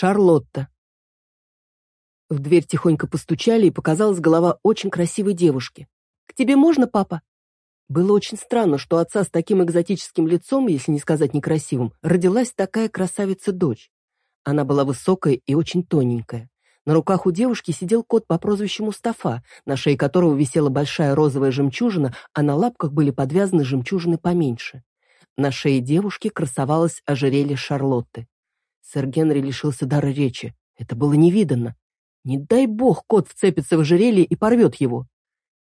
Шарлотта. В дверь тихонько постучали, и показалась голова очень красивой девушки. «К тебе можно, папа?» Было очень странно, что отца с таким экзотическим лицом, если не сказать некрасивым, родилась такая красавица-дочь. Она была высокая и очень тоненькая. На руках у девушки сидел кот по прозвищу Мустафа, на шее которого висела большая розовая жемчужина, а на лапках были подвязаны жемчужины поменьше. На шее девушки красовалось ожерелье Шарлотты. Сэр Генри лишился дара речи. Это было невиданно. Не дай бог кот вцепится в ожерелье и порвет его.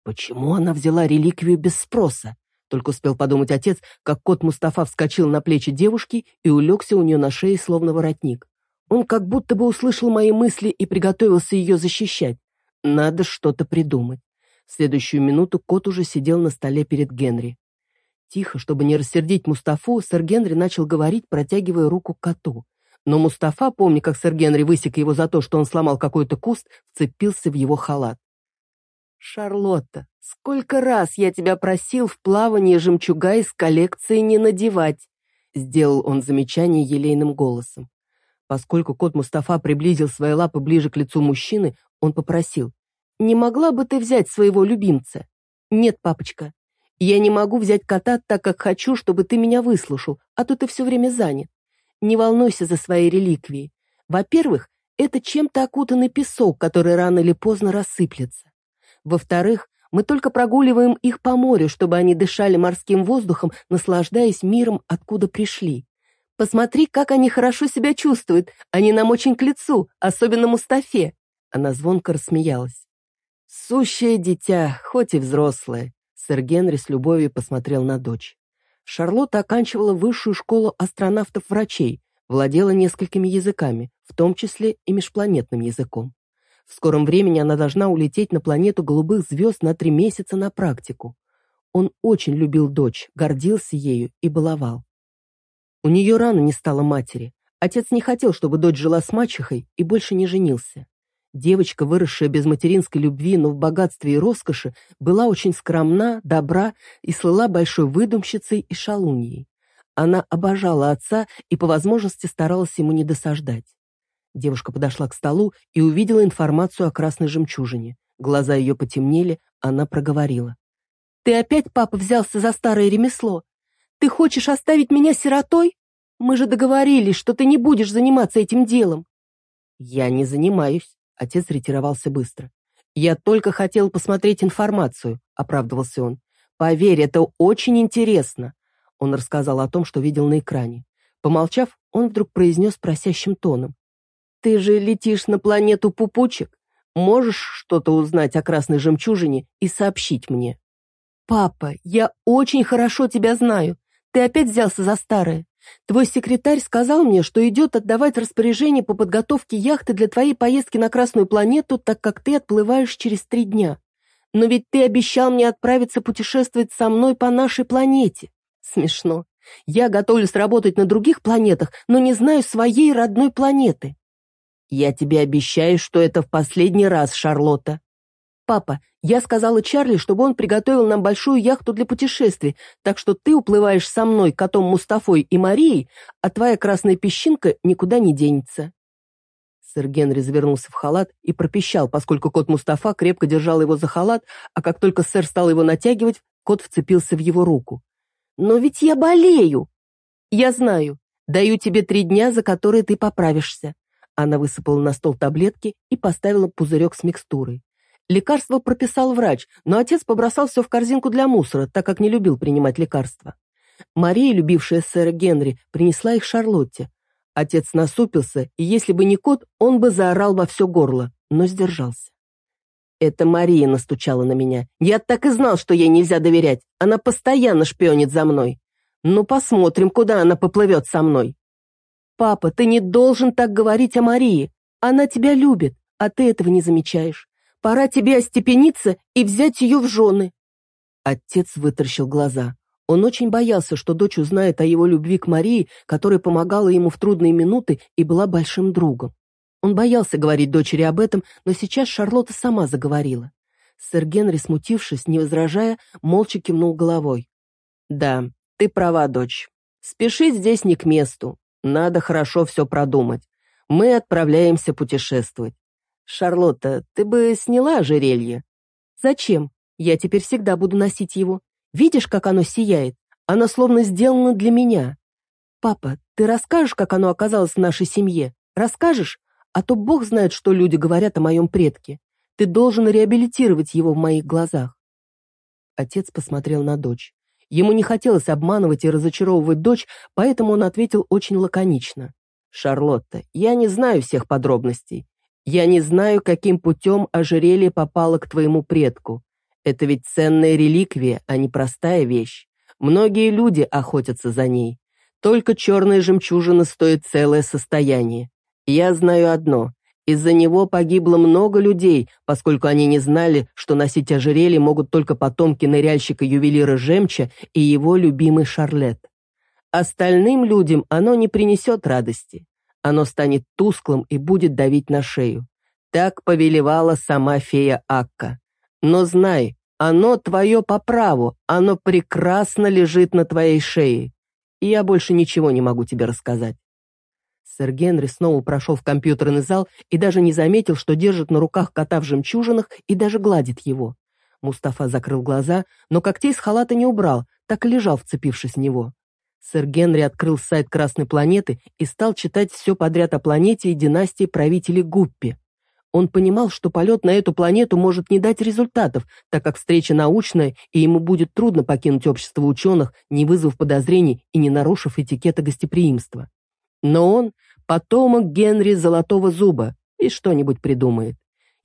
Почему она взяла реликвию без спроса? Только успел подумать отец, как кот Мустафа вскочил на плечи девушки и улегся у нее на шее, словно воротник. Он как будто бы услышал мои мысли и приготовился ее защищать. Надо что-то придумать. В следующую минуту кот уже сидел на столе перед Генри. Тихо, чтобы не рассердить Мустафу, сэр Генри начал говорить, протягивая руку к коту. Но Мустафа, помня, как сэр Генри высек его за то, что он сломал какой-то куст, вцепился в его халат. «Шарлотта, сколько раз я тебя просил в плавание жемчуга из коллекции не надевать!» Сделал он замечание елейным голосом. Поскольку кот Мустафа приблизил свои лапы ближе к лицу мужчины, он попросил. «Не могла бы ты взять своего любимца?» «Нет, папочка. Я не могу взять кота так, как хочу, чтобы ты меня выслушал, а то ты все время занят. Не волнуйся за свои реликвии. Во-первых, это чем-то окутанный песок, который рано или поздно рассыплется. Во-вторых, мы только прогуливаем их по морю, чтобы они дышали морским воздухом, наслаждаясь миром, откуда пришли. Посмотри, как они хорошо себя чувствуют. Они нам очень к лицу, особенно Мустафе. Она звонко рассмеялась. Сущее дитя, хоть и взрослое. Сэр Генри с любовью посмотрел на дочь. Шарлотта оканчивала высшую школу астронавтов-врачей, владела несколькими языками, в том числе и межпланетным языком. В скором времени она должна улететь на планету голубых звезд на три месяца на практику. Он очень любил дочь, гордился ею и баловал. У нее рано не стало матери. Отец не хотел, чтобы дочь жила с мачехой и больше не женился. Девочка, выросшая без материнской любви, но в богатстве и роскоши, была очень скромна, добра и слыла большой выдумщицей и шалуньей. Она обожала отца и по возможности старалась ему не досаждать. Девушка подошла к столу и увидела информацию о красной жемчужине. Глаза ее потемнели, она проговорила. «Ты опять, папа, взялся за старое ремесло? Ты хочешь оставить меня сиротой? Мы же договорились, что ты не будешь заниматься этим делом». «Я не занимаюсь. Отец ретировался быстро. «Я только хотел посмотреть информацию», — оправдывался он. «Поверь, это очень интересно». Он рассказал о том, что видел на экране. Помолчав, он вдруг произнес просящим тоном. «Ты же летишь на планету Пупучек. Можешь что-то узнать о красной жемчужине и сообщить мне?» «Папа, я очень хорошо тебя знаю. Ты опять взялся за старое. Твой секретарь сказал мне, что идет отдавать распоряжение по подготовке яхты для твоей поездки на Красную планету, так как ты отплываешь через три дня. Но ведь ты обещал мне отправиться путешествовать со мной по нашей планете. Смешно. Я готовлюсь работать на других планетах, но не знаю своей родной планеты. Я тебе обещаю, что это в последний раз, Шарлотта. «Папа, я сказала Чарли, чтобы он приготовил нам большую яхту для путешествий, так что ты уплываешь со мной, котом Мустафой и Марией, а твоя красная песчинка никуда не денется». Сэр Генри завернулся в халат и пропищал, поскольку кот Мустафа крепко держал его за халат, а как только сэр стал его натягивать, кот вцепился в его руку. «Но ведь я болею!» «Я знаю. Даю тебе три дня, за которые ты поправишься». Она высыпала на стол таблетки и поставила пузырек с микстурой. Лекарство прописал врач, но отец побросал все в корзинку для мусора, так как не любил принимать лекарства. Мария, любившая сэра Генри, принесла их Шарлотте. Отец насупился, и если бы не кот, он бы заорал во все горло, но сдержался. Это Мария настучала на меня. Я так и знал, что ей нельзя доверять. Она постоянно шпионит за мной. Ну, посмотрим, куда она поплывет со мной. Папа, ты не должен так говорить о Марии. Она тебя любит, а ты этого не замечаешь. Пора тебе остепениться и взять ее в жены». Отец вытаращил глаза. Он очень боялся, что дочь узнает о его любви к Марии, которая помогала ему в трудные минуты и была большим другом. Он боялся говорить дочери об этом, но сейчас Шарлотта сама заговорила. Сэр Генри, смутившись, не возражая, молча кивнул головой. «Да, ты права, дочь. Спешить здесь не к месту. Надо хорошо все продумать. Мы отправляемся путешествовать. Шарлотта, ты бы сняла ожерелье? Зачем? Я теперь всегда буду носить его. Видишь, как оно сияет? Оно словно сделано для меня. Папа, ты расскажешь, как оно оказалось в нашей семье? Расскажешь? А то Бог знает, что люди говорят о моем предке. Ты должен реабилитировать его в моих глазах. Отец посмотрел на дочь. Ему не хотелось обманывать и разочаровывать дочь, поэтому он ответил очень лаконично. «Шарлотта, я не знаю всех подробностей. Я не знаю, каким путем ожерелье попало к твоему предку. Это ведь ценная реликвия, а не простая вещь. Многие люди охотятся за ней. Только черная жемчужина стоит целое состояние. Я знаю одно. Из-за него погибло много людей, поскольку они не знали, что носить ожерелье могут только потомки ныряльщика-ювелира Жемча и его любимый Шарлет. Остальным людям оно не принесет радости. Оно станет тусклым и будет давить на шею. Так повелевала сама фея Акка. Но знай, оно твое по праву, оно прекрасно лежит на твоей шее. И я больше ничего не могу тебе рассказать. Сэр Генри снова прошел в компьютерный зал и даже не заметил, что держит на руках кота в жемчужинах и даже гладит его. Мустафа закрыл глаза, но когтей с халата не убрал, так и лежал, вцепившись в него. Сэр Генри открыл сайт Красной планеты и стал читать все подряд о планете и династии правителей Гуппи. Он понимал, что полет на эту планету может не дать результатов, так как встреча научная, и ему будет трудно покинуть общество ученых, не вызвав подозрений и не нарушив этикета гостеприимства. Но он потомок Генри Золотого Зуба и что-нибудь придумает.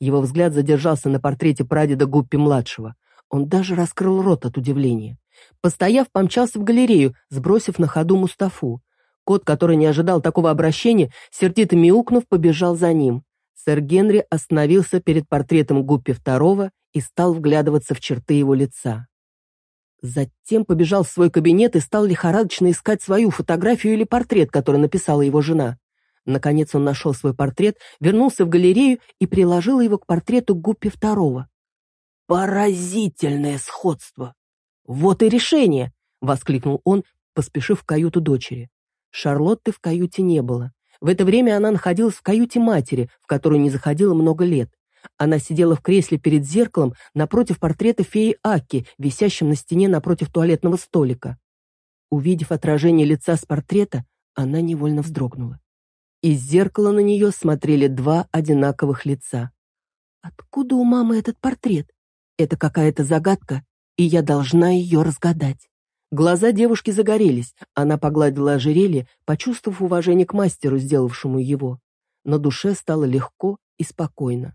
Его взгляд задержался на портрете прадеда Гуппи-младшего. Он даже раскрыл рот от удивления. Постояв, помчался в галерею, сбросив на ходу Мустафу. Кот, который не ожидал такого обращения, сердито мяукнув, побежал за ним. Сэр Генри остановился перед портретом Гуппи II и стал вглядываться в черты его лица. Затем побежал в свой кабинет и стал лихорадочно искать свою фотографию или портрет, который написала его жена. Наконец он нашел свой портрет, вернулся в галерею и приложил его к портрету Гуппи II. «Поразительное сходство!» «Вот и решение!» — воскликнул он, поспешив в каюту дочери. Шарлотты в каюте не было. В это время она находилась в каюте матери, в которую не заходила много лет. Она сидела в кресле перед зеркалом напротив портрета феи Аки, висящем на стене напротив туалетного столика. Увидев отражение лица с портрета, она невольно вздрогнула. Из зеркала на нее смотрели два одинаковых лица. «Откуда у мамы этот портрет? Это какая-то загадка, и я должна ее разгадать». Глаза девушки загорелись, она погладила ожерелье, почувствовав уважение к мастеру, сделавшему его. На душе стало легко и спокойно.